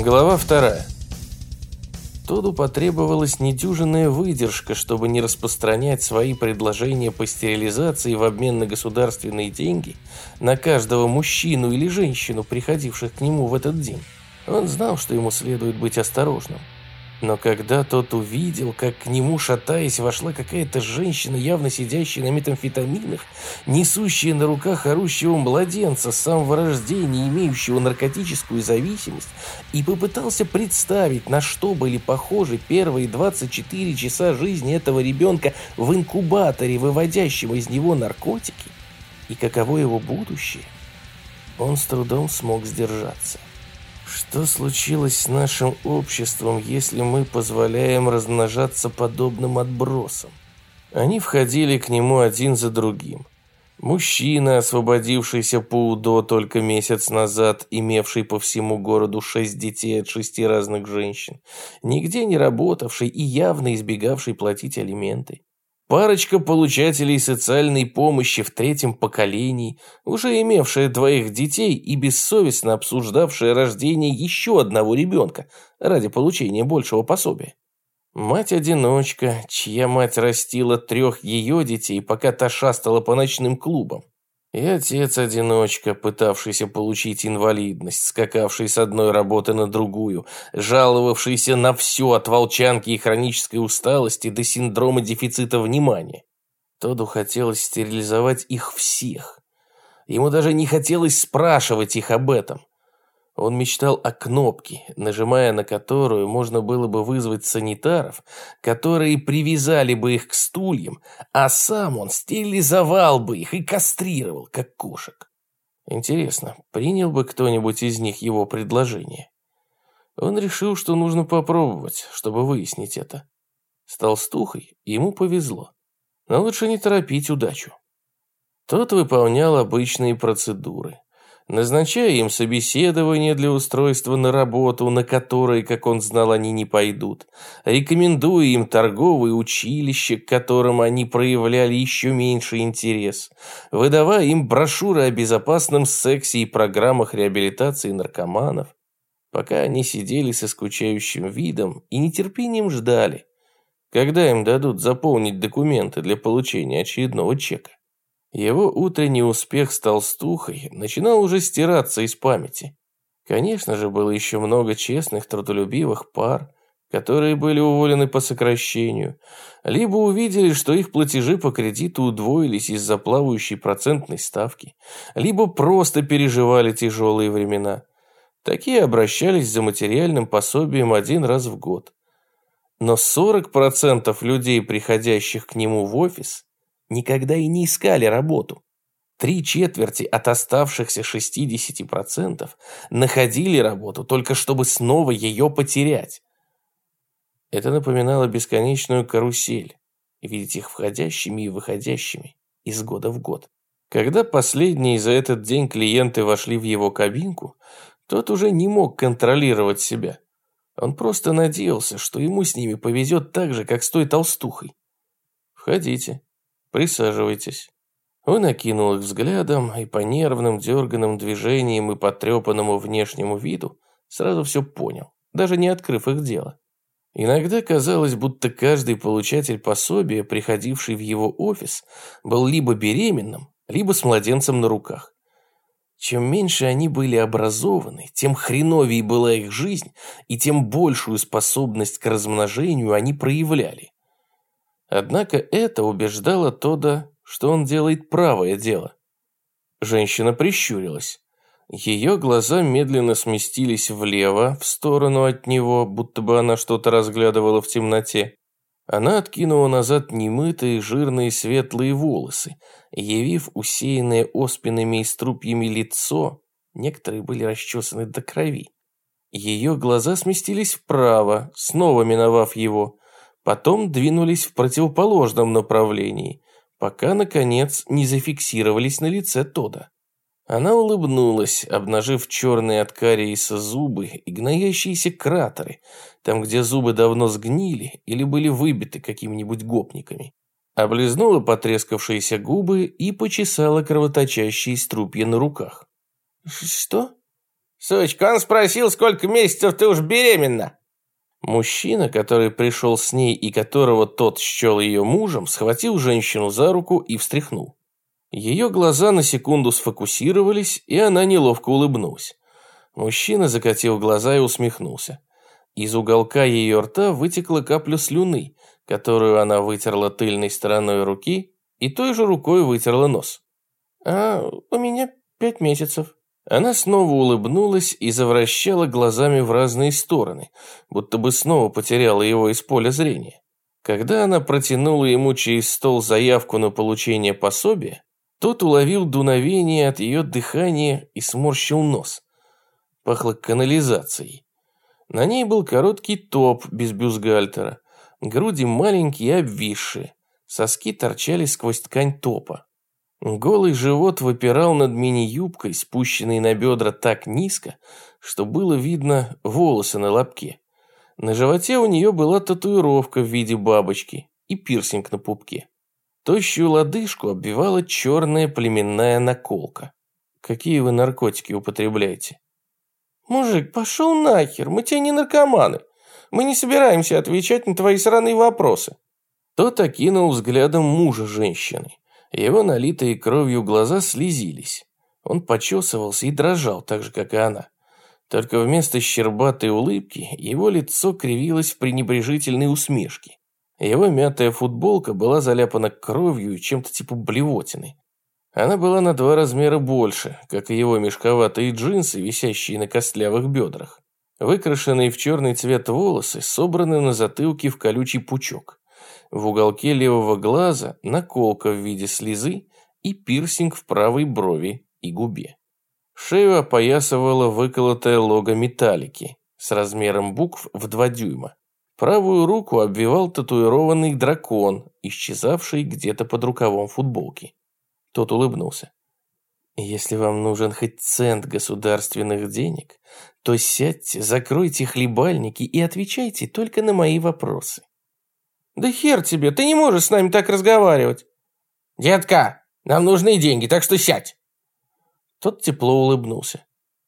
Глава вторая. Тоду потребовалась недюжинная выдержка, чтобы не распространять свои предложения по стерилизации в обмен на государственные деньги на каждого мужчину или женщину, приходивших к нему в этот день. Он знал, что ему следует быть осторожным. Но когда тот увидел, как к нему, шатаясь, вошла какая-то женщина, явно сидящая на метамфетаминах, несущая на руках орущего младенца с самого рождения, имеющего наркотическую зависимость, и попытался представить, на что были похожи первые 24 часа жизни этого ребенка в инкубаторе, выводящем из него наркотики, и каково его будущее, он с трудом смог сдержаться. Что случилось с нашим обществом, если мы позволяем размножаться подобным отбросам? Они входили к нему один за другим. Мужчина, освободившийся по УДО только месяц назад, имевший по всему городу шесть детей от шести разных женщин, нигде не работавший и явно избегавший платить алименты. Парочка получателей социальной помощи в третьем поколении, уже имевшая двоих детей и бессовестно обсуждавшая рождение еще одного ребенка ради получения большего пособия. Мать-одиночка, чья мать растила трех ее детей, пока та шастала по ночным клубам. И отец-одиночка, пытавшийся получить инвалидность, скакавший с одной работы на другую, жаловавшийся на все от волчанки и хронической усталости до синдрома дефицита внимания. Тоду хотелось стерилизовать их всех. Ему даже не хотелось спрашивать их об этом. Он мечтал о кнопке, нажимая на которую можно было бы вызвать санитаров, которые привязали бы их к стульям, а сам он стерилизовал бы их и кастрировал, как кошек. Интересно, принял бы кто-нибудь из них его предложение? Он решил, что нужно попробовать, чтобы выяснить это. С толстухой ему повезло, но лучше не торопить удачу. Тот выполнял обычные процедуры назначая им собеседование для устройства на работу, на которые, как он знал, они не пойдут, рекомендуя им торговые училища, к которым они проявляли еще меньше интерес, выдавая им брошюры о безопасном сексе и программах реабилитации наркоманов, пока они сидели со скучающим видом и нетерпением ждали, когда им дадут заполнить документы для получения очередного чека. Его утренний успех с толстухой начинал уже стираться из памяти. Конечно же, было еще много честных, трудолюбивых пар, которые были уволены по сокращению, либо увидели, что их платежи по кредиту удвоились из-за плавающей процентной ставки, либо просто переживали тяжелые времена. Такие обращались за материальным пособием один раз в год. Но 40% людей, приходящих к нему в офис, никогда и не искали работу. Три четверти от оставшихся 60% находили работу только чтобы снова ее потерять. Это напоминало бесконечную карусель, видеть их входящими и выходящими из года в год. Когда последние за этот день клиенты вошли в его кабинку, тот уже не мог контролировать себя. Он просто надеялся, что ему с ними повезет так же, как с той толстухой. «Входите», Присаживайтесь». Он окинул их взглядом и по нервным, дерганным движениям и потрепанному внешнему виду сразу все понял, даже не открыв их дело. Иногда казалось, будто каждый получатель пособия, приходивший в его офис, был либо беременным, либо с младенцем на руках. Чем меньше они были образованы, тем хреновее была их жизнь, и тем большую способность к размножению они проявляли. Однако это убеждало Тода, что он делает правое дело. Женщина прищурилась. Ее глаза медленно сместились влево, в сторону от него, будто бы она что-то разглядывала в темноте. Она откинула назад немытые, жирные, светлые волосы, явив усеянное оспинами и струпьями лицо, некоторые были расчесаны до крови. Ее глаза сместились вправо, снова миновав его, Потом двинулись в противоположном направлении, пока, наконец, не зафиксировались на лице Тода. Она улыбнулась, обнажив черные от кариеса зубы и гноящиеся кратеры, там, где зубы давно сгнили или были выбиты какими-нибудь гопниками. Облизнула потрескавшиеся губы и почесала кровоточащие струпья на руках. «Что?» Сучка, он спросил, сколько месяцев ты уж беременна. Мужчина, который пришел с ней и которого тот счел ее мужем, схватил женщину за руку и встряхнул. Ее глаза на секунду сфокусировались, и она неловко улыбнулась. Мужчина закатил глаза и усмехнулся. Из уголка ее рта вытекла капля слюны, которую она вытерла тыльной стороной руки и той же рукой вытерла нос. «А у меня пять месяцев». Она снова улыбнулась и завращала глазами в разные стороны, будто бы снова потеряла его из поля зрения. Когда она протянула ему через стол заявку на получение пособия, тот уловил дуновение от ее дыхания и сморщил нос. Пахло канализацией. На ней был короткий топ без бюстгальтера, груди маленькие и обвисшие, соски торчали сквозь ткань топа. Голый живот выпирал над мини-юбкой, спущенной на бедра так низко, что было видно волосы на лобке. На животе у нее была татуировка в виде бабочки и пирсинг на пупке. Тощую лодыжку обвивала черная племенная наколка. Какие вы наркотики употребляете? Мужик, пошел нахер, мы тебе не наркоманы. Мы не собираемся отвечать на твои сраные вопросы. Тот окинул взглядом мужа женщины. Его налитые кровью глаза слезились. Он почесывался и дрожал, так же, как и она. Только вместо щербатой улыбки его лицо кривилось в пренебрежительной усмешке. Его мятая футболка была заляпана кровью и чем-то типа блевотины. Она была на два размера больше, как и его мешковатые джинсы, висящие на костлявых бедрах. Выкрашенные в черный цвет волосы собраны на затылке в колючий пучок. В уголке левого глаза наколка в виде слезы и пирсинг в правой брови и губе. Шею опоясывала выколотая лого металлики с размером букв в 2 дюйма. Правую руку обвивал татуированный дракон, исчезавший где-то под рукавом футболки. Тот улыбнулся. «Если вам нужен хоть цент государственных денег, то сядьте, закройте хлебальники и отвечайте только на мои вопросы. «Да хер тебе, ты не можешь с нами так разговаривать!» «Детка, нам нужны деньги, так что сядь!» Тот тепло улыбнулся.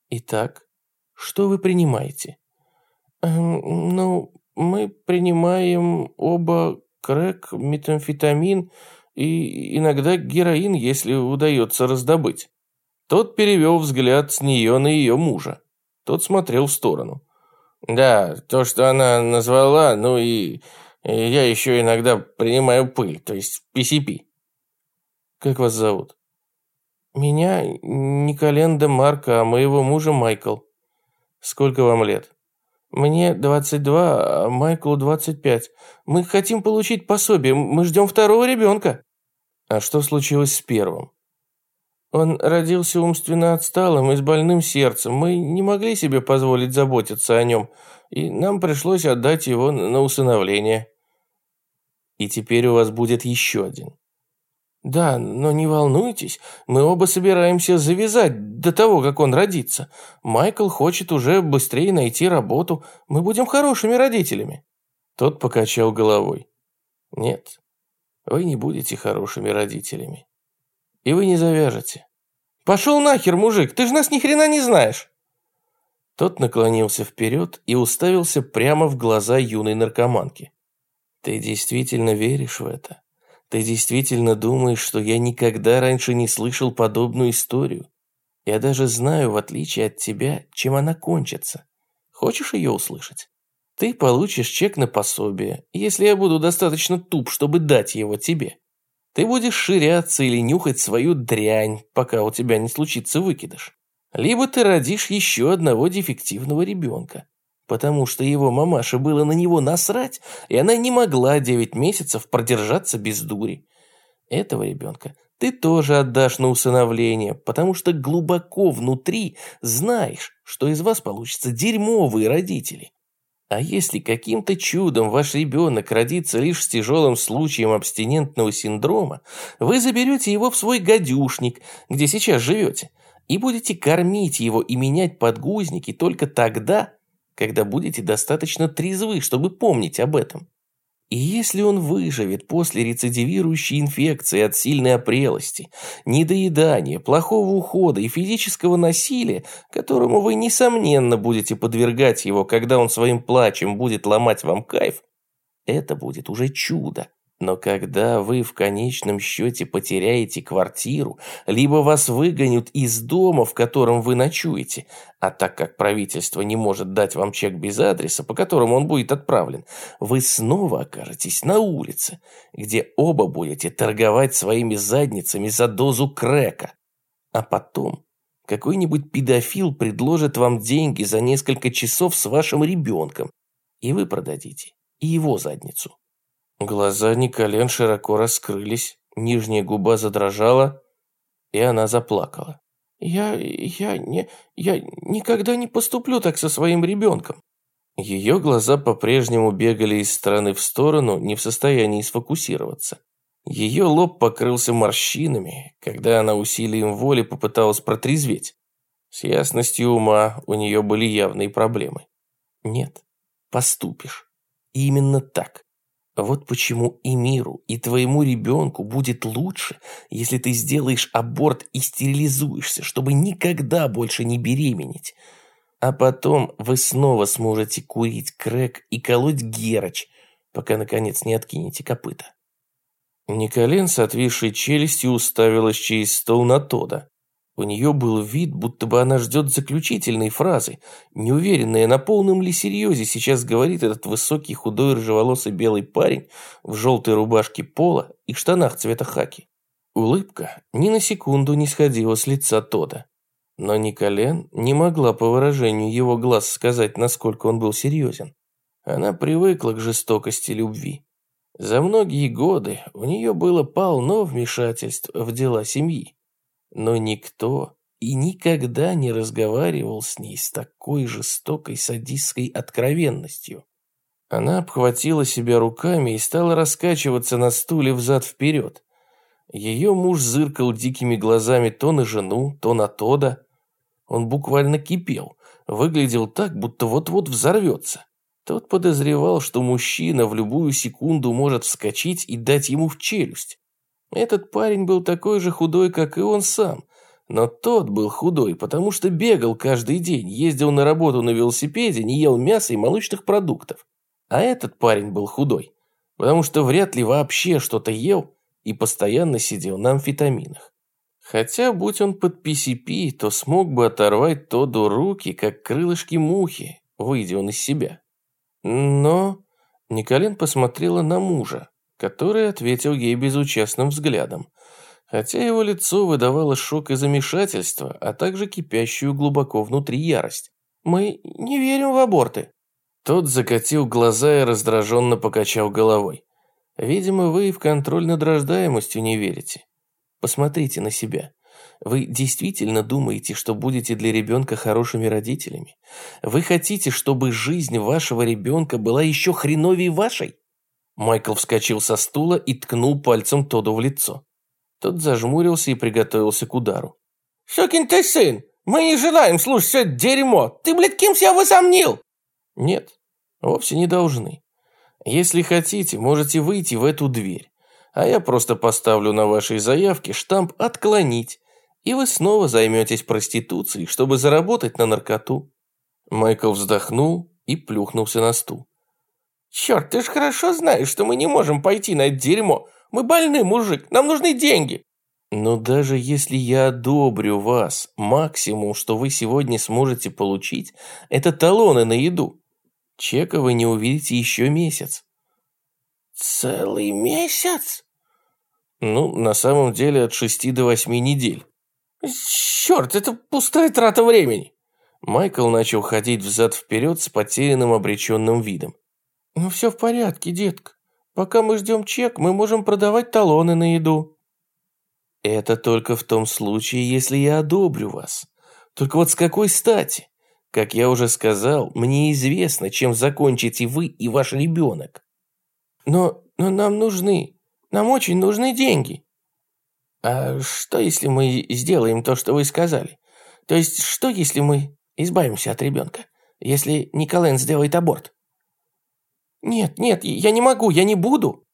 «Итак, что вы принимаете?» эм, «Ну, мы принимаем оба крэк, метамфетамин и иногда героин, если удается раздобыть». Тот перевел взгляд с нее на ее мужа. Тот смотрел в сторону. «Да, то, что она назвала, ну и я еще иногда принимаю пыль, то есть PCP. Как вас зовут? Меня Николенда Марка, а моего мужа Майкл. Сколько вам лет? Мне 22, а Майклу 25. Мы хотим получить пособие, мы ждем второго ребенка. А что случилось с первым? Он родился умственно отсталым и с больным сердцем. Мы не могли себе позволить заботиться о нем, и нам пришлось отдать его на усыновление. И теперь у вас будет еще один. Да, но не волнуйтесь, мы оба собираемся завязать до того, как он родится. Майкл хочет уже быстрее найти работу. Мы будем хорошими родителями. Тот покачал головой. Нет, вы не будете хорошими родителями. И вы не завяжете. Пошел нахер, мужик, ты же нас ни хрена не знаешь. Тот наклонился вперед и уставился прямо в глаза юной наркоманки. Ты действительно веришь в это? Ты действительно думаешь, что я никогда раньше не слышал подобную историю? Я даже знаю, в отличие от тебя, чем она кончится. Хочешь ее услышать? Ты получишь чек на пособие, если я буду достаточно туп, чтобы дать его тебе. Ты будешь ширяться или нюхать свою дрянь, пока у тебя не случится выкидыш. Либо ты родишь еще одного дефективного ребенка потому что его мамаше было на него насрать, и она не могла девять месяцев продержаться без дури. Этого ребенка ты тоже отдашь на усыновление, потому что глубоко внутри знаешь, что из вас получатся дерьмовые родители. А если каким-то чудом ваш ребенок родится лишь с тяжелым случаем абстинентного синдрома, вы заберете его в свой гадюшник, где сейчас живете, и будете кормить его и менять подгузники только тогда, когда будете достаточно трезвы, чтобы помнить об этом. И если он выживет после рецидивирующей инфекции от сильной опрелости, недоедания, плохого ухода и физического насилия, которому вы, несомненно, будете подвергать его, когда он своим плачем будет ломать вам кайф, это будет уже чудо. Но когда вы в конечном счете потеряете квартиру, либо вас выгонят из дома, в котором вы ночуете, а так как правительство не может дать вам чек без адреса, по которому он будет отправлен, вы снова окажетесь на улице, где оба будете торговать своими задницами за дозу крека. А потом какой-нибудь педофил предложит вам деньги за несколько часов с вашим ребенком, и вы продадите и его задницу. Глаза Николен широко раскрылись, нижняя губа задрожала, и она заплакала. «Я... я не... я никогда не поступлю так со своим ребенком». Ее глаза по-прежнему бегали из стороны в сторону, не в состоянии сфокусироваться. Ее лоб покрылся морщинами, когда она усилием воли попыталась протрезветь. С ясностью ума у нее были явные проблемы. Нет, поступишь. Именно так. Вот почему и миру, и твоему ребенку будет лучше, если ты сделаешь аборт и стерилизуешься, чтобы никогда больше не беременеть. А потом вы снова сможете курить крэк и колоть герочь, пока, наконец, не откинете копыта. Николен с отвисшей челюстью уставилась через стол на Тода. У нее был вид, будто бы она ждет заключительной фразы, неуверенная, на полном ли серьезе сейчас говорит этот высокий, худой, рыжеволосый белый парень в желтой рубашке пола и штанах цвета хаки. Улыбка ни на секунду не сходила с лица Тода. Но Николен не могла по выражению его глаз сказать, насколько он был серьезен. Она привыкла к жестокости любви. За многие годы у нее было полно вмешательств в дела семьи но никто и никогда не разговаривал с ней с такой жестокой садистской откровенностью. Она обхватила себя руками и стала раскачиваться на стуле взад-вперед. Ее муж зыркал дикими глазами то на жену, то на Тода. Он буквально кипел, выглядел так, будто вот-вот взорвется. Тот подозревал, что мужчина в любую секунду может вскочить и дать ему в челюсть. Этот парень был такой же худой, как и он сам. Но тот был худой, потому что бегал каждый день, ездил на работу на велосипеде, не ел мяса и молочных продуктов. А этот парень был худой, потому что вряд ли вообще что-то ел и постоянно сидел на амфетаминах. Хотя, будь он под PCP, то смог бы оторвать Тоду руки, как крылышки мухи, выйдя он из себя. Но Николен посмотрела на мужа, который ответил ей безучастным взглядом, хотя его лицо выдавало шок и замешательство, а также кипящую глубоко внутри ярость. «Мы не верим в аборты». Тот закатил глаза и раздраженно покачал головой. «Видимо, вы в контроль над рождаемостью не верите. Посмотрите на себя. Вы действительно думаете, что будете для ребенка хорошими родителями? Вы хотите, чтобы жизнь вашего ребенка была еще хреновее вашей? Майкл вскочил со стула и ткнул пальцем Тоду в лицо. Тот зажмурился и приготовился к удару. «Сукин ты сын! Мы не желаем слушать все это дерьмо! Ты, блядь, кем себя возомнил?» «Нет, вовсе не должны. Если хотите, можете выйти в эту дверь, а я просто поставлю на вашей заявке штамп «Отклонить», и вы снова займетесь проституцией, чтобы заработать на наркоту». Майкл вздохнул и плюхнулся на стул. «Черт, ты ж хорошо знаешь, что мы не можем пойти на это дерьмо. Мы больны, мужик, нам нужны деньги». «Но даже если я одобрю вас, максимум, что вы сегодня сможете получить, это талоны на еду. Чека вы не увидите еще месяц». «Целый месяц?» «Ну, на самом деле от шести до восьми недель». «Черт, это пустая трата времени!» Майкл начал ходить взад-вперед с потерянным обреченным видом. «Ну все в порядке, детка. Пока мы ждем чек, мы можем продавать талоны на еду». «Это только в том случае, если я одобрю вас. Только вот с какой стати? Как я уже сказал, мне известно, чем закончите вы и ваш ребенок». «Но, но нам нужны, нам очень нужны деньги». «А что, если мы сделаем то, что вы сказали? То есть, что, если мы избавимся от ребенка? Если Николайн сделает аборт?» Нет, нет, я не могу, я не буду.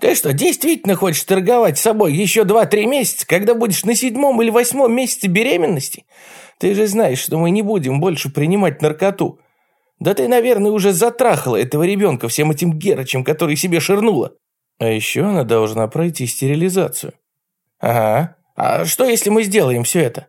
Ты что, действительно хочешь торговать собой еще два-три месяца, когда будешь на седьмом или восьмом месяце беременности? Ты же знаешь, что мы не будем больше принимать наркоту. Да ты, наверное, уже затрахала этого ребенка всем этим Герычем, который себе ширнула. А еще она должна пройти стерилизацию. Ага. А что, если мы сделаем все это?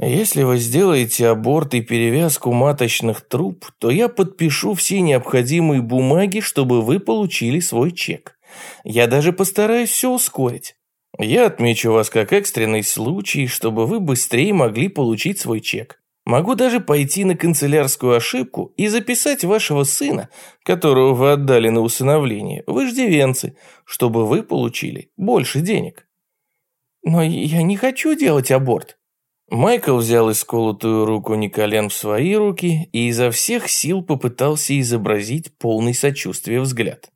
Если вы сделаете аборт и перевязку маточных труб, то я подпишу все необходимые бумаги, чтобы вы получили свой чек. Я даже постараюсь все ускорить. Я отмечу вас как экстренный случай, чтобы вы быстрее могли получить свой чек. Могу даже пойти на канцелярскую ошибку и записать вашего сына, которого вы отдали на усыновление, в иждивенцы, чтобы вы получили больше денег. Но я не хочу делать аборт. Майкл взял исколотую руку Николен в свои руки и изо всех сил попытался изобразить полный сочувствия взгляд.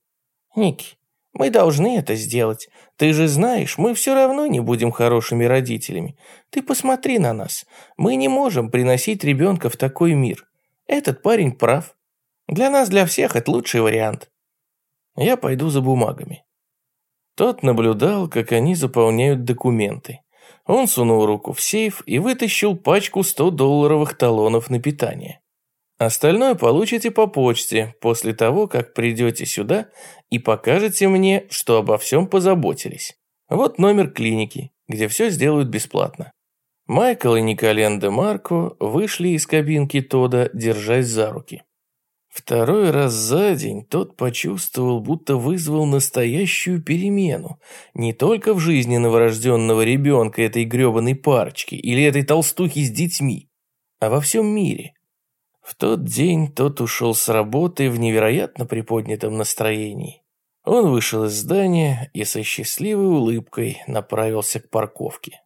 «Ники, мы должны это сделать. Ты же знаешь, мы все равно не будем хорошими родителями. Ты посмотри на нас. Мы не можем приносить ребенка в такой мир. Этот парень прав. Для нас, для всех, это лучший вариант. Я пойду за бумагами. Тот наблюдал, как они заполняют документы. Он сунул руку в сейф и вытащил пачку 100-долларовых талонов на питание. Остальное получите по почте после того, как придете сюда и покажете мне, что обо всем позаботились. Вот номер клиники, где все сделают бесплатно. Майкл и Николен де Марко вышли из кабинки Тода, держась за руки. Второй раз за день тот почувствовал, будто вызвал настоящую перемену. Не только в жизни новорожденного ребенка этой гребаной парочки или этой толстухи с детьми, а во всем мире. В тот день тот ушел с работы в невероятно приподнятом настроении. Он вышел из здания и со счастливой улыбкой направился к парковке.